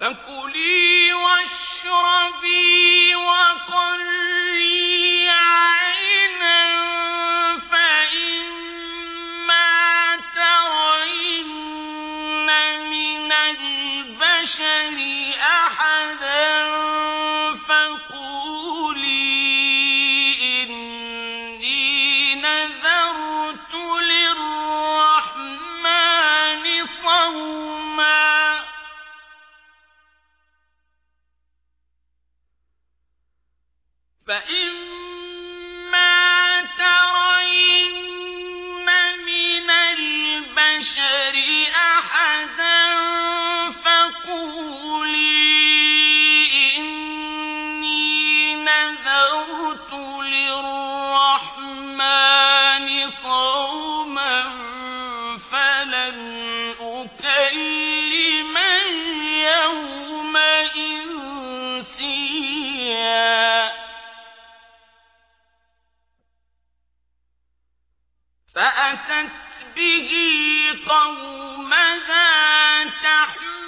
فكلي واشربي. فإن فأتت به قومها تحمل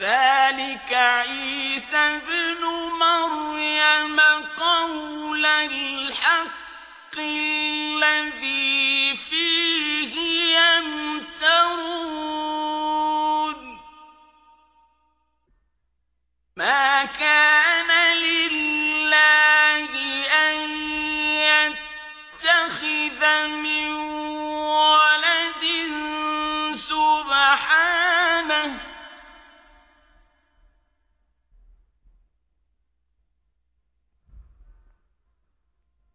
ذلك عيسى ابن مريم قول الحق الذي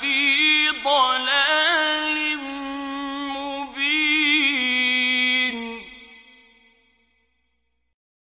في